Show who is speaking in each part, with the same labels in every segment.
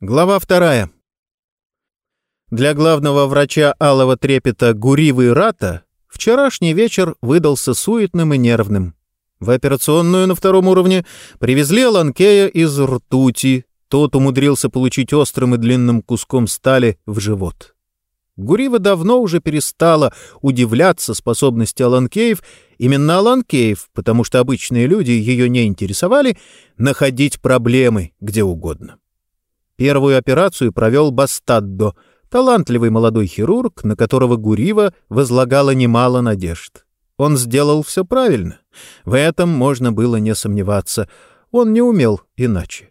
Speaker 1: Глава вторая. Для главного врача алого трепета Гуривы Рата вчерашний вечер выдался суетным и нервным. В операционную на втором уровне привезли Аланкея из ртути. Тот умудрился получить острым и длинным куском стали в живот. Гурива давно уже перестала удивляться способности Аланкеев, именно Аланкеев, потому что обычные люди ее не интересовали, находить проблемы где угодно. Первую операцию провел Бастаддо, талантливый молодой хирург, на которого Гурива возлагала немало надежд. Он сделал все правильно. В этом можно было не сомневаться. Он не умел иначе.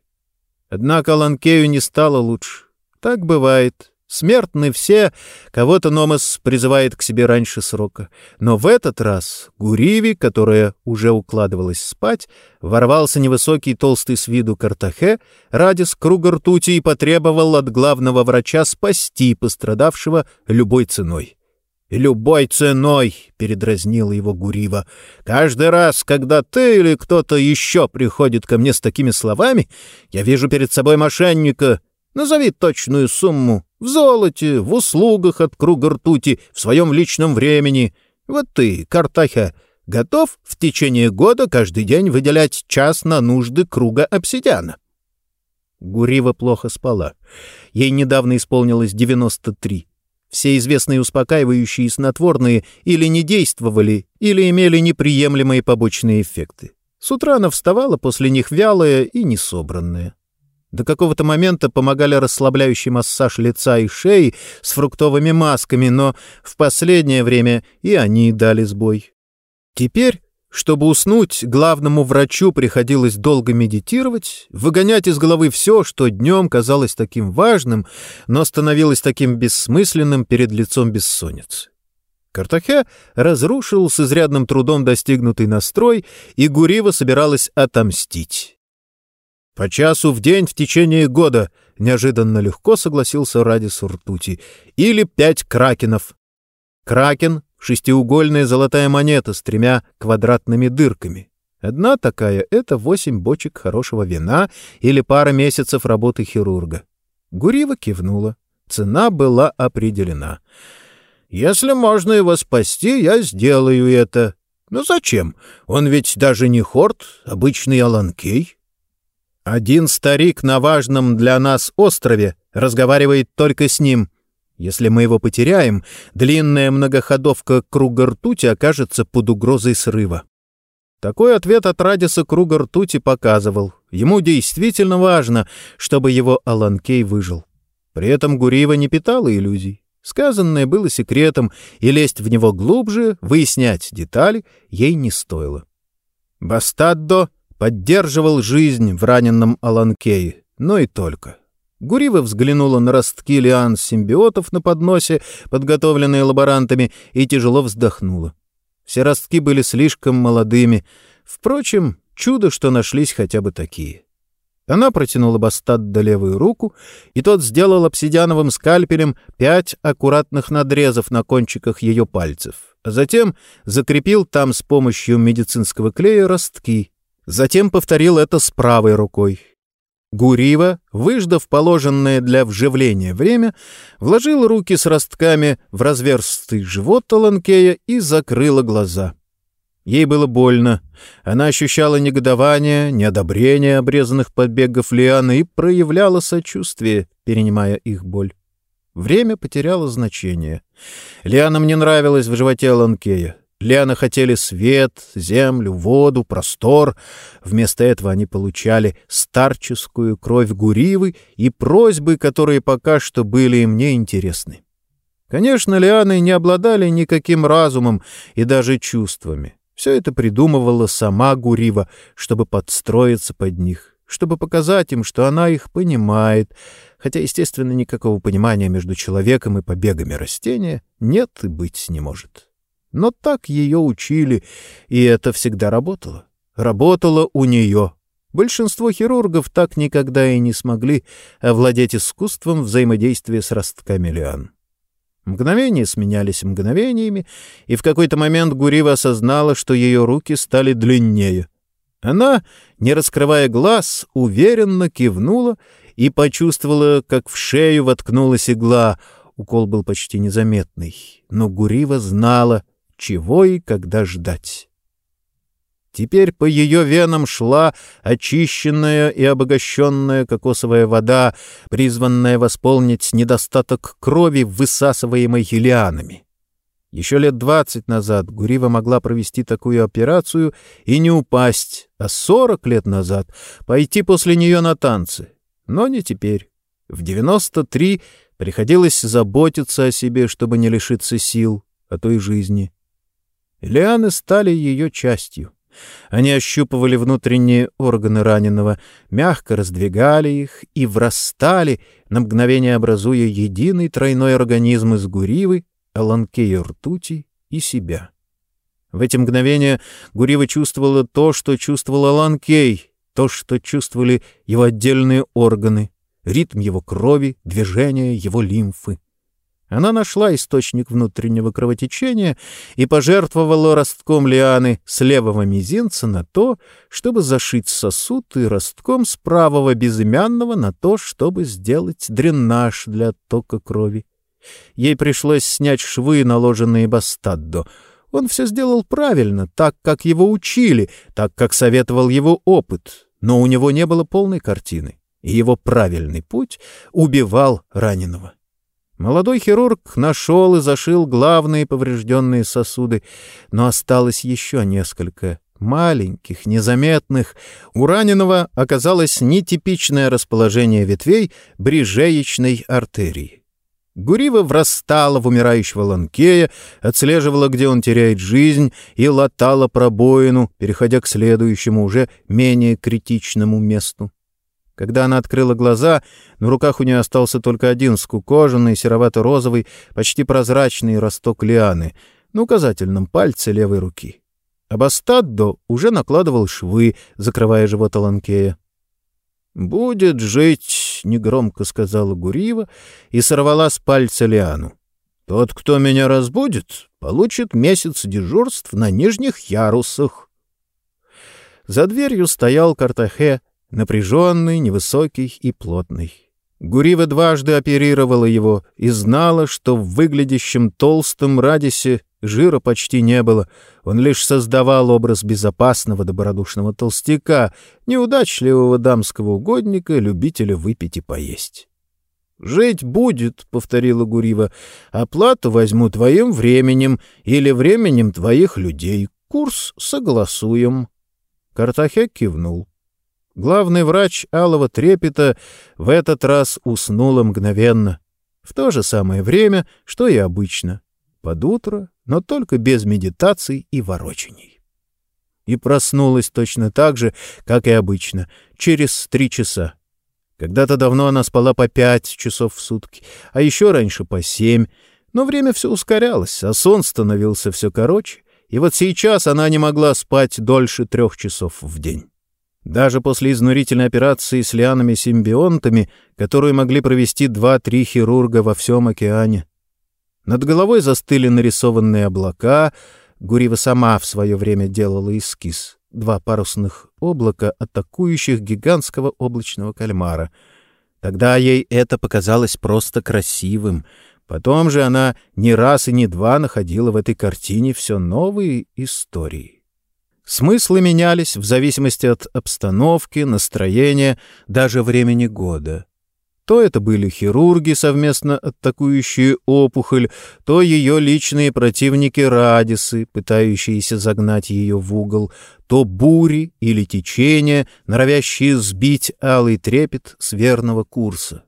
Speaker 1: Однако Ланкею не стало лучше. Так бывает. Смертны все, кого-то Номас призывает к себе раньше срока. Но в этот раз Гуриви, которая уже укладывалась спать, ворвался невысокий толстый с виду Картахе, Радис круга ртути и потребовал от главного врача спасти пострадавшего любой ценой. «Любой ценой!» — передразнил его Гурива. «Каждый раз, когда ты или кто-то еще приходит ко мне с такими словами, я вижу перед собой мошенника, Назови точную сумму. В золоте, в услугах от круга ртути, в своем личном времени. Вот ты, Картахя, готов в течение года каждый день выделять час на нужды круга обсидиана?» Гурива плохо спала. Ей недавно исполнилось 93. Все известные успокаивающие и снотворные или не действовали, или имели неприемлемые побочные эффекты. С утра она вставала после них вялая и несобранная. До какого-то момента помогали расслабляющий массаж лица и шеи с фруктовыми масками, но в последнее время и они дали сбой. Теперь, чтобы уснуть, главному врачу приходилось долго медитировать, выгонять из головы все, что днем казалось таким важным, но становилось таким бессмысленным перед лицом бессонницы. Картахе разрушил с изрядным трудом достигнутый настрой, и Гурива собиралась отомстить. «По часу в день в течение года», — неожиданно легко согласился Ради Суртути. «Или пять кракенов». Кракен — шестиугольная золотая монета с тремя квадратными дырками. Одна такая — это восемь бочек хорошего вина или пара месяцев работы хирурга. Гурива кивнула. Цена была определена. «Если можно его спасти, я сделаю это». «Но зачем? Он ведь даже не хорт, обычный Аланкей». Один старик на важном для нас острове разговаривает только с ним. Если мы его потеряем, длинная многоходовка круга ртути окажется под угрозой срыва. Такой ответ от Радиса круга ртути показывал. Ему действительно важно, чтобы его Аланкей выжил. При этом Гурива не питала иллюзий. Сказанное было секретом, и лезть в него глубже, выяснять детали ей не стоило. Бастаддо поддерживал жизнь в раненном Аланкее, но и только. Гурива взглянула на ростки лиан симбиотов на подносе, подготовленные лаборантами, и тяжело вздохнула. Все ростки были слишком молодыми. Впрочем, чудо, что нашлись хотя бы такие. Она протянула Бастадда левую руку, и тот сделал обсидиановым скальпелем пять аккуратных надрезов на кончиках ее пальцев, а затем закрепил там с помощью медицинского клея ростки, Затем повторил это с правой рукой. Гурива, выждав положенное для вживления время, вложил руки с ростками в разверстый живот Таланкея и закрыла глаза. Ей было больно. Она ощущала негодование, неодобрение обрезанных побегов лианы и проявляла сочувствие, перенимая их боль. Время потеряло значение. Лианам не нравилось в животе Ланкея. Лианы хотели свет, землю, воду, простор. Вместо этого они получали старческую кровь Гуривы и просьбы, которые пока что были им неинтересны. Конечно, лианы не обладали никаким разумом и даже чувствами. Все это придумывала сама Гурива, чтобы подстроиться под них, чтобы показать им, что она их понимает, хотя, естественно, никакого понимания между человеком и побегами растения нет и быть не может. Но так ее учили, и это всегда работало. Работало у нее. Большинство хирургов так никогда и не смогли овладеть искусством взаимодействия с ростками лиан. Мгновения сменялись мгновениями, и в какой-то момент Гурива осознала, что ее руки стали длиннее. Она, не раскрывая глаз, уверенно кивнула и почувствовала, как в шею воткнулась игла. Укол был почти незаметный, но Гурива знала, чего и когда ждать. Теперь по ее венам шла очищенная и обогащенная кокосовая вода, призванная восполнить недостаток крови, высасываемой лианами. Еще лет двадцать назад Гурива могла провести такую операцию и не упасть, а сорок лет назад пойти после нее на танцы. Но не теперь. В девяносто три приходилось заботиться о себе, чтобы не лишиться сил, а той жизни. Лианы стали ее частью. Они ощупывали внутренние органы раненого, мягко раздвигали их и врастали, на мгновение образуя единый тройной организм из гуривы, Аланкея ртути и себя. В эти мгновения Гурива чувствовала то, что чувствовал Аланкей, то, что чувствовали его отдельные органы, ритм его крови, движения его лимфы. Она нашла источник внутреннего кровотечения и пожертвовала ростком лианы с левого мизинца на то, чтобы зашить сосуд, и ростком с правого безымянного на то, чтобы сделать дренаж для оттока крови. Ей пришлось снять швы, наложенные Бастаддо. Он все сделал правильно, так, как его учили, так, как советовал его опыт, но у него не было полной картины, и его правильный путь убивал раненого. Молодой хирург нашел и зашил главные поврежденные сосуды, но осталось еще несколько маленьких, незаметных. У раненого оказалось нетипичное расположение ветвей брижеечной артерии. Гурива врастала в умирающего Ланкея, отслеживала, где он теряет жизнь, и латала пробоину, переходя к следующему, уже менее критичному месту. Когда она открыла глаза, на руках у нее остался только один скукоженный, серовато-розовый, почти прозрачный росток лианы на указательном пальце левой руки. Абастаддо уже накладывал швы, закрывая живот Аланкея. «Будет жить», — негромко сказала Гурива и сорвала с пальца лиану. «Тот, кто меня разбудит, получит месяц дежурств на нижних ярусах». За дверью стоял Картахе напряженный, невысокий и плотный. Гурива дважды оперировала его и знала, что в выглядящем толстом радисе жира почти не было. Он лишь создавал образ безопасного добродушного толстяка, неудачливого дамского угодника, любителя выпить и поесть. «Жить будет», — повторила Гурива. «Оплату возьму твоим временем или временем твоих людей. Курс согласуем». Картахек кивнул. Главный врач Алого Трепета в этот раз уснула мгновенно. В то же самое время, что и обычно. Под утро, но только без медитаций и ворочений. И проснулась точно так же, как и обычно, через три часа. Когда-то давно она спала по пять часов в сутки, а еще раньше по семь, но время все ускорялось, а сон становился все короче, и вот сейчас она не могла спать дольше трех часов в день. Даже после изнурительной операции с лианами-симбионтами, которую могли провести два-три хирурга во всем океане. Над головой застыли нарисованные облака. Гурива сама в свое время делала эскиз. Два парусных облака, атакующих гигантского облачного кальмара. Тогда ей это показалось просто красивым. Потом же она не раз и не два находила в этой картине все новые истории. Смыслы менялись в зависимости от обстановки, настроения, даже времени года. То это были хирурги, совместно атакующие опухоль, то ее личные противники-радисы, пытающиеся загнать ее в угол, то бури или течения, норовящие сбить алый трепет с верного курса.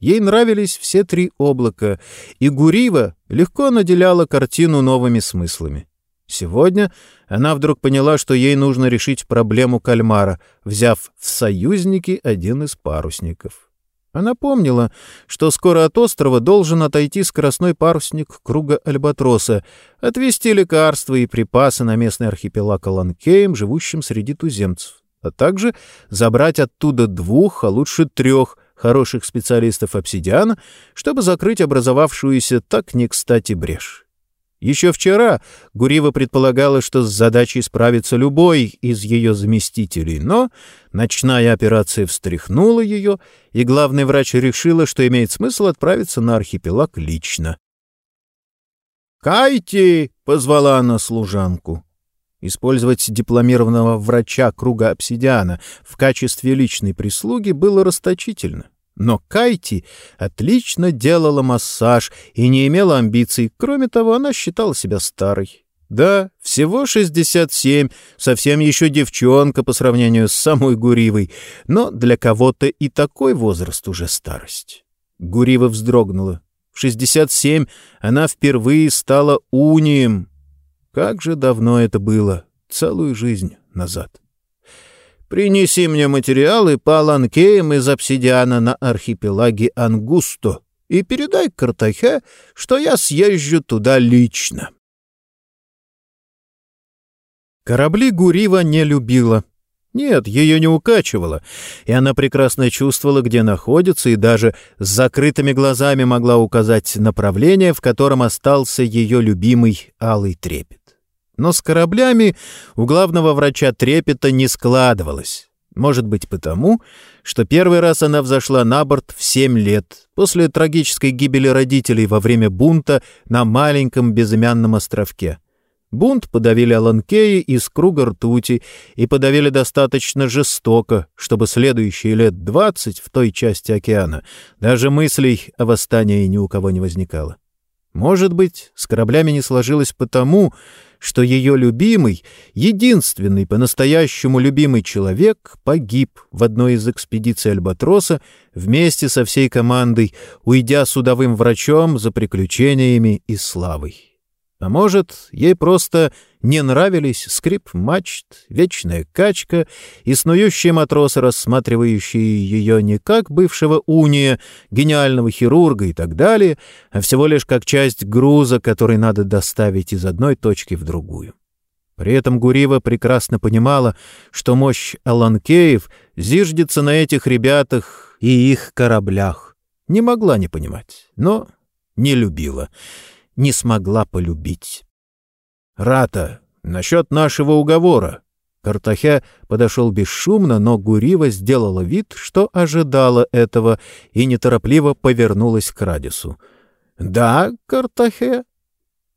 Speaker 1: Ей нравились все три облака, и Гурива легко наделяла картину новыми смыслами. Сегодня она вдруг поняла, что ей нужно решить проблему кальмара, взяв в союзники один из парусников. Она помнила, что скоро от острова должен отойти скоростной парусник круга Альбатроса, отвезти лекарства и припасы на местный архипелаг Аланкеем, живущим среди туземцев, а также забрать оттуда двух, а лучше трех хороших специалистов обсидиана, чтобы закрыть образовавшуюся так не кстати брешь. Еще вчера Гурива предполагала, что с задачей справится любой из ее заместителей, но ночная операция встряхнула ее, и главный врач решила, что имеет смысл отправиться на архипелаг лично. «Кайти!» — позвала она служанку. Использовать дипломированного врача круга обсидиана в качестве личной прислуги было расточительно. Но Кайти отлично делала массаж и не имела амбиций. Кроме того, она считала себя старой. Да, всего 67, совсем еще девчонка по сравнению с самой Гуривой, но для кого-то и такой возраст уже старость. Гурива вздрогнула. В 67 она впервые стала унием. Как же давно это было, целую жизнь назад. Принеси мне материалы по ланкеям из обсидиана на архипелаге Ангусто и передай Картахе, что я съезжу туда лично. Корабли Гурива не любила. Нет, ее не укачивало, и она прекрасно чувствовала, где находится, и даже с закрытыми глазами могла указать направление, в котором остался ее любимый алый трепет. Но с кораблями у главного врача трепета не складывалось. Может быть потому, что первый раз она взошла на борт в семь лет, после трагической гибели родителей во время бунта на маленьком безымянном островке. Бунт подавили Аланкеи из круга ртути и подавили достаточно жестоко, чтобы следующие лет двадцать в той части океана даже мыслей о восстании ни у кого не возникало. Может быть, с кораблями не сложилось потому, что ее любимый, единственный по-настоящему любимый человек погиб в одной из экспедиций Альбатроса вместе со всей командой, уйдя судовым врачом за приключениями и славой. А может, ей просто не нравились скрип мачт, вечная качка и снующие матросы, рассматривающие ее не как бывшего уния, гениального хирурга и так далее, а всего лишь как часть груза, который надо доставить из одной точки в другую. При этом Гурива прекрасно понимала, что мощь Аланкеев зиждется на этих ребятах и их кораблях. Не могла не понимать, но не любила не смогла полюбить. «Рата, насчет нашего уговора». Картахе подошел бесшумно, но Гурива сделала вид, что ожидала этого, и неторопливо повернулась к Радису. «Да, Картахе?»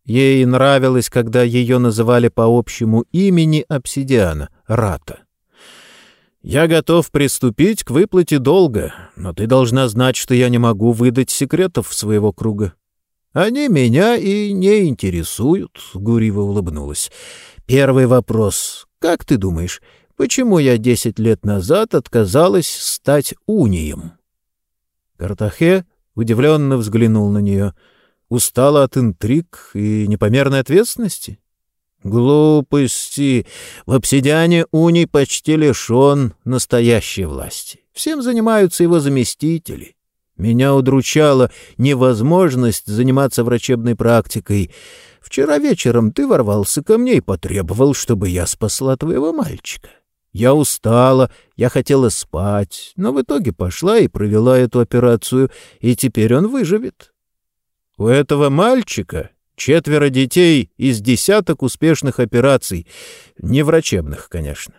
Speaker 1: Ей нравилось, когда ее называли по общему имени обсидиана — Рата. «Я готов приступить к выплате долга, но ты должна знать, что я не могу выдать секретов своего круга. Они меня и не интересуют, — Гурива улыбнулась. Первый вопрос. Как ты думаешь, почему я десять лет назад отказалась стать унием? Картахе удивленно взглянул на нее. Устала от интриг и непомерной ответственности? Глупости. В обсидиане уний почти лишен настоящей власти. Всем занимаются его заместители. Меня удручала невозможность заниматься врачебной практикой. Вчера вечером ты ворвался ко мне и потребовал, чтобы я спасла твоего мальчика. Я устала, я хотела спать, но в итоге пошла и провела эту операцию, и теперь он выживет. У этого мальчика четверо детей из десяток успешных операций, не врачебных, конечно.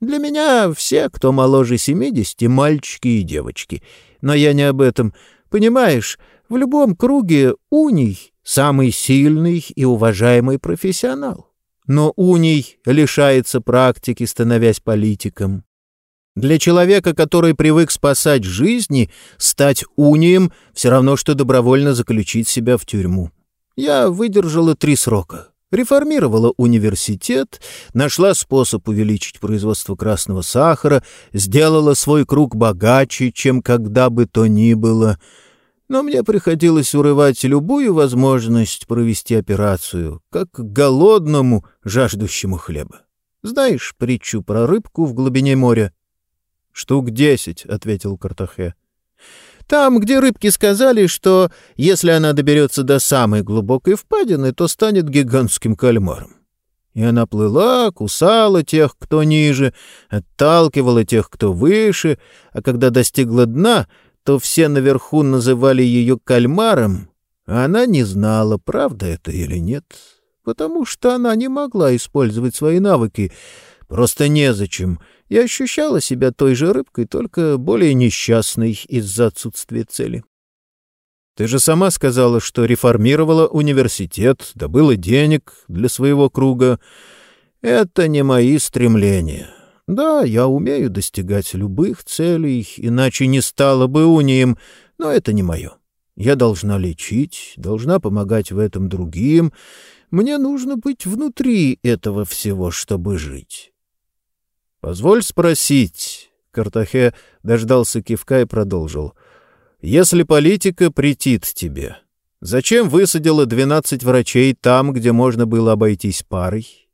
Speaker 1: Для меня все, кто моложе семидесяти, мальчики и девочки — но я не об этом. Понимаешь, в любом круге уний — самый сильный и уважаемый профессионал. Но уний лишается практики, становясь политиком. Для человека, который привык спасать жизни, стать унием — все равно, что добровольно заключить себя в тюрьму. Я выдержала три срока реформировала университет, нашла способ увеличить производство красного сахара, сделала свой круг богаче, чем когда бы то ни было. Но мне приходилось урывать любую возможность провести операцию, как голодному, жаждущему хлеба. Знаешь притчу про рыбку в глубине моря? — Штук десять, — ответил Картахе. Там, где рыбки сказали, что если она доберется до самой глубокой впадины, то станет гигантским кальмаром. И она плыла, кусала тех, кто ниже, отталкивала тех, кто выше, а когда достигла дна, то все наверху называли ее кальмаром, Она не знала, правда это или нет, потому что она не могла использовать свои навыки, просто незачем, и ощущала себя той же рыбкой, только более несчастной из-за отсутствия цели. Ты же сама сказала, что реформировала университет, добыла денег для своего круга. Это не мои стремления. Да, я умею достигать любых целей, иначе не стала бы унием, но это не мое. Я должна лечить, должна помогать в этом другим. Мне нужно быть внутри этого всего, чтобы жить. Позволь спросить. Картахе дождался кивка и продолжил. Если политика претит тебе, зачем высадила двенадцать врачей там, где можно было обойтись парой?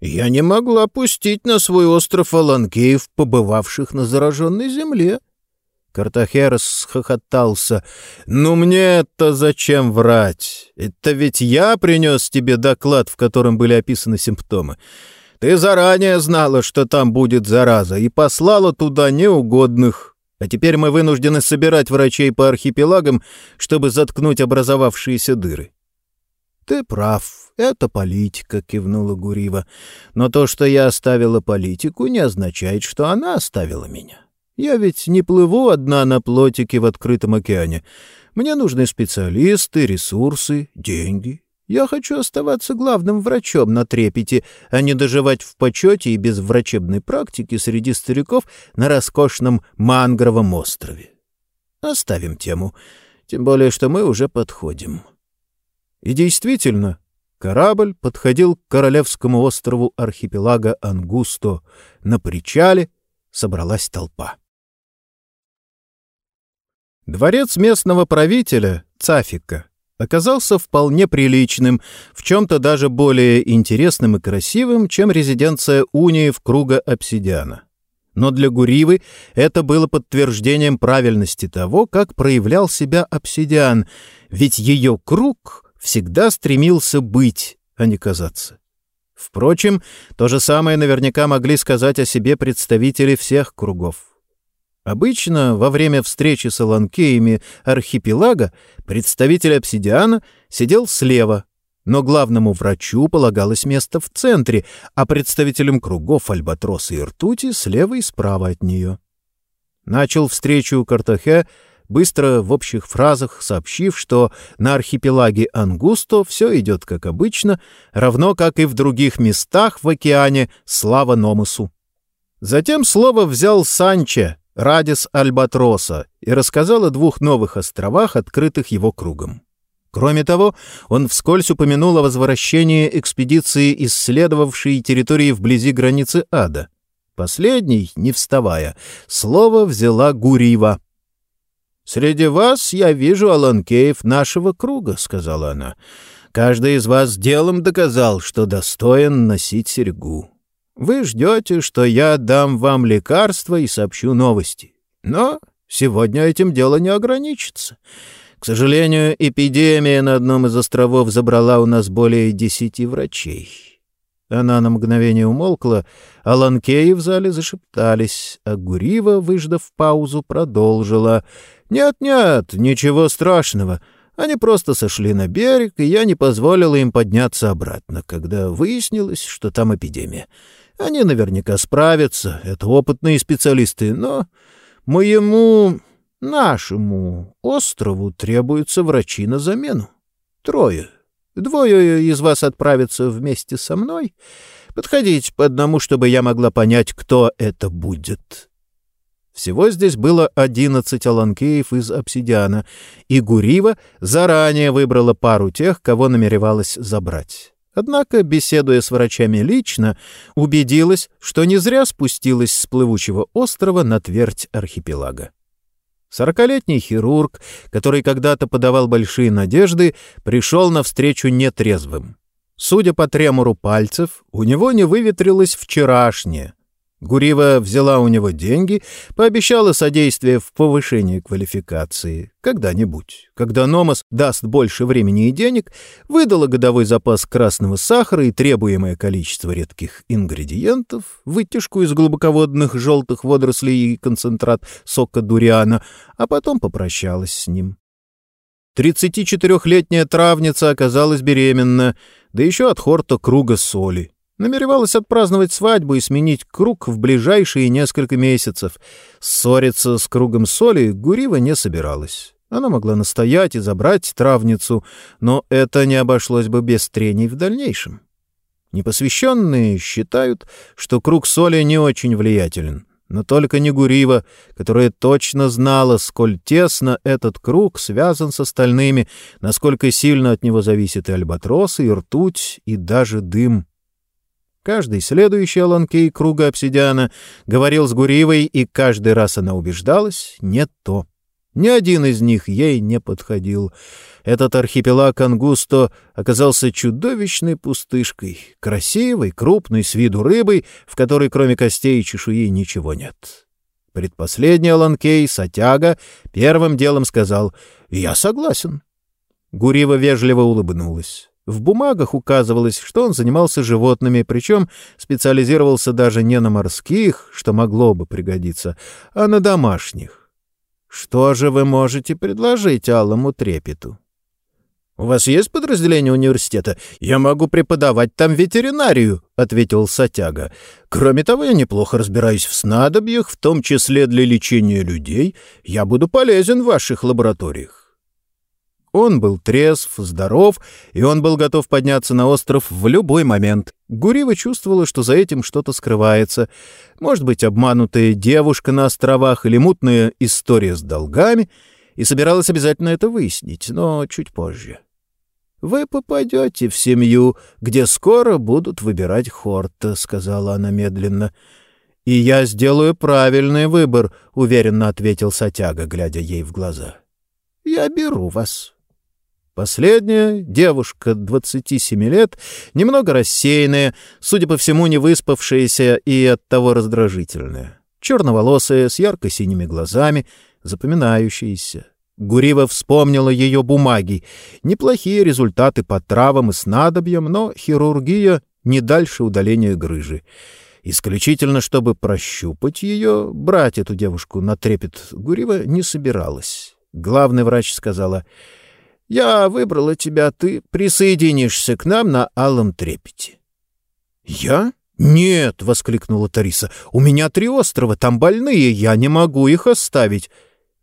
Speaker 1: Я не могла пустить на свой остров Аланкеев, побывавших на зараженной земле. Картахерос схохотался. «Ну мне-то зачем врать? Это ведь я принес тебе доклад, в котором были описаны симптомы. Ты заранее знала, что там будет зараза, и послала туда неугодных. А теперь мы вынуждены собирать врачей по архипелагам, чтобы заткнуть образовавшиеся дыры». «Ты прав, это политика», — кивнула Гурива. «Но то, что я оставила политику, не означает, что она оставила меня». Я ведь не плыву одна на плотике в открытом океане. Мне нужны специалисты, ресурсы, деньги. Я хочу оставаться главным врачом на трепете, а не доживать в почете и без врачебной практики среди стариков на роскошном Мангровом острове. Оставим тему, тем более, что мы уже подходим. И действительно, корабль подходил к королевскому острову архипелага Ангусто. На причале собралась толпа. Дворец местного правителя, Цафика, оказался вполне приличным, в чем-то даже более интересным и красивым, чем резиденция унии в круга обсидиана. Но для Гуривы это было подтверждением правильности того, как проявлял себя обсидиан, ведь ее круг всегда стремился быть, а не казаться. Впрочем, то же самое наверняка могли сказать о себе представители всех кругов. Обычно во время встречи с аланкеями архипелага представитель обсидиана сидел слева, но главному врачу полагалось место в центре, а представителям кругов альбатроса и ртути слева и справа от нее. Начал встречу Картахе, быстро в общих фразах сообщив, что на архипелаге Ангусто все идет как обычно, равно как и в других местах в океане, слава Номусу. Затем слово взял Санче, Радис Альбатроса и рассказал о двух новых островах, открытых его кругом. Кроме того, он вскользь упомянул о возвращении экспедиции, исследовавшей территории вблизи границы ада. Последний, не вставая, слово взяла Гурива. «Среди вас я вижу Аланкеев нашего круга», — сказала она. «Каждый из вас делом доказал, что достоин носить серьгу. Вы ждете, что я дам вам лекарства и сообщу новости. Но сегодня этим дело не ограничится. К сожалению, эпидемия на одном из островов забрала у нас более десяти врачей. Она на мгновение умолкла, а ланкеи в зале зашептались, а Гурива, выждав паузу, продолжила. «Нет-нет, ничего страшного. Они просто сошли на берег, и я не позволила им подняться обратно, когда выяснилось, что там эпидемия. Они наверняка справятся, это опытные специалисты, но моему, нашему острову требуются врачи на замену. Трое. Двое из вас отправятся вместе со мной. Подходите по одному, чтобы я могла понять, кто это будет. Всего здесь было одиннадцать аланкеев из обсидиана, и Гурива заранее выбрала пару тех, кого намеревалась забрать. Однако, беседуя с врачами лично, убедилась, что не зря спустилась с плывучего острова на твердь архипелага. Сорокалетний хирург, который когда-то подавал большие надежды, пришел навстречу нетрезвым. Судя по тремору пальцев, у него не выветрилось вчерашнее, Гурива взяла у него деньги, пообещала содействие в повышении квалификации. Когда-нибудь, когда Номос даст больше времени и денег, выдала годовой запас красного сахара и требуемое количество редких ингредиентов, вытяжку из глубоководных желтых водорослей и концентрат сока дуриана, а потом попрощалась с ним. 34-летняя травница оказалась беременна, да еще от хорта круга соли. Намеревалась отпраздновать свадьбу и сменить круг в ближайшие несколько месяцев. Ссориться с кругом соли Гурива не собиралась. Она могла настоять и забрать травницу, но это не обошлось бы без трений в дальнейшем. Непосвященные считают, что круг соли не очень влиятелен. Но только не Гурива, которая точно знала, сколь тесно этот круг связан с остальными, насколько сильно от него зависит и альбатросы, и ртуть, и даже дым. Каждый следующий Аланкей круга обсидиана говорил с Гуривой, и каждый раз она убеждалась — не то. Ни один из них ей не подходил. Этот архипелаг Ангусто оказался чудовищной пустышкой, красивой, крупной, с виду рыбой, в которой кроме костей и чешуи ничего нет. Предпоследний Аланкей, Сатяга, первым делом сказал «Я согласен». Гурива вежливо улыбнулась. В бумагах указывалось, что он занимался животными, причем специализировался даже не на морских, что могло бы пригодиться, а на домашних. Что же вы можете предложить Алому Трепету? «У вас есть подразделение университета? Я могу преподавать там ветеринарию», — ответил Сатяга. «Кроме того, я неплохо разбираюсь в снадобьях, в том числе для лечения людей. Я буду полезен в ваших лабораториях». Он был трезв, здоров, и он был готов подняться на остров в любой момент. Гурива чувствовала, что за этим что-то скрывается. Может быть, обманутая девушка на островах или мутная история с долгами, и собиралась обязательно это выяснить, но чуть позже. «Вы попадете в семью, где скоро будут выбирать Хорта», — сказала она медленно. «И я сделаю правильный выбор», — уверенно ответил Сатяга, глядя ей в глаза. «Я беру вас». Последняя, девушка 27 лет, немного рассеянная, судя по всему, не выспавшаяся и оттого раздражительная. Черноволосая, с ярко-синими глазами, запоминающаяся. Гурива вспомнила ее бумаги. Неплохие результаты по травам и снадобьям, но хирургия не дальше удаления грыжи. Исключительно, чтобы прощупать ее, брать эту девушку на трепет Гурива не собиралась. Главный врач сказала — я выбрала тебя, ты присоединишься к нам на Алом Трепете». «Я? Нет!» — воскликнула Тариса. «У меня три острова, там больные, я не могу их оставить».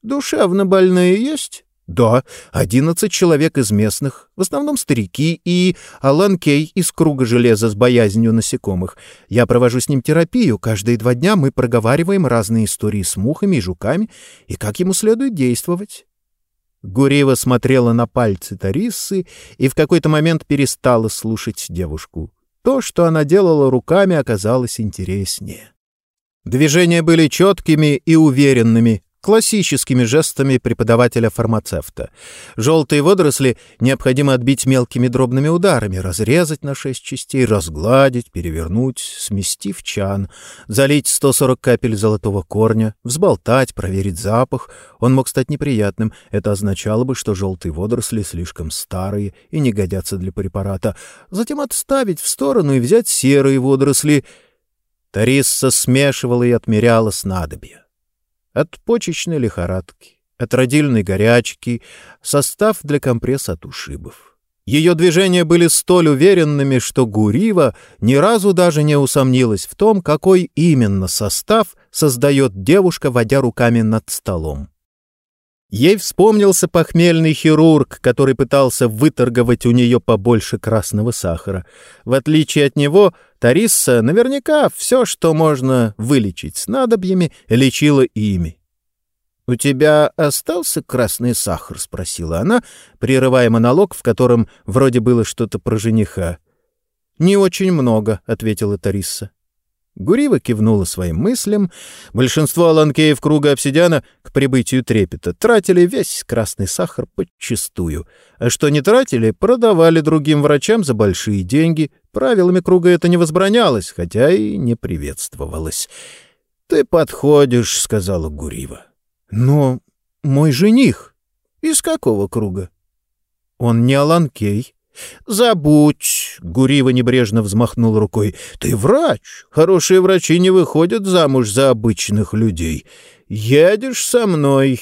Speaker 1: «Душевно больные есть?» «Да, одиннадцать человек из местных, в основном старики, и Алан Кей из круга железа с боязнью насекомых. Я провожу с ним терапию, каждые два дня мы проговариваем разные истории с мухами и жуками, и как ему следует действовать». Гурива смотрела на пальцы Тарисы и в какой-то момент перестала слушать девушку. То, что она делала руками, оказалось интереснее. Движения были четкими и уверенными, классическими жестами преподавателя-фармацевта. Желтые водоросли необходимо отбить мелкими дробными ударами, разрезать на шесть частей, разгладить, перевернуть, смести в чан, залить 140 капель золотого корня, взболтать, проверить запах. Он мог стать неприятным. Это означало бы, что желтые водоросли слишком старые и не годятся для препарата. Затем отставить в сторону и взять серые водоросли. Тарисса смешивала и отмеряла снадобья от почечной лихорадки, от родильной горячки, состав для компресса от ушибов. Ее движения были столь уверенными, что Гурива ни разу даже не усомнилась в том, какой именно состав создает девушка, водя руками над столом. Ей вспомнился похмельный хирург, который пытался выторговать у нее побольше красного сахара. В отличие от него, Тарисса наверняка все, что можно вылечить снадобьями, лечила ими. «У тебя остался красный сахар?» — спросила она, прерывая монолог, в котором вроде было что-то про жениха. «Не очень много», — ответила Тарисса. Гурива кивнула своим мыслям. Большинство аланкеев круга обсидиана к прибытию трепета тратили весь красный сахар подчистую. А что не тратили, продавали другим врачам за большие деньги. Правилами круга это не возбранялось, хотя и не приветствовалось. «Ты подходишь», — сказала Гурива. «Но мой жених. Из какого круга?» «Он не аланкей». «Забудь!» — Гурива небрежно взмахнул рукой. «Ты врач. Хорошие врачи не выходят замуж за обычных людей. Едешь со мной.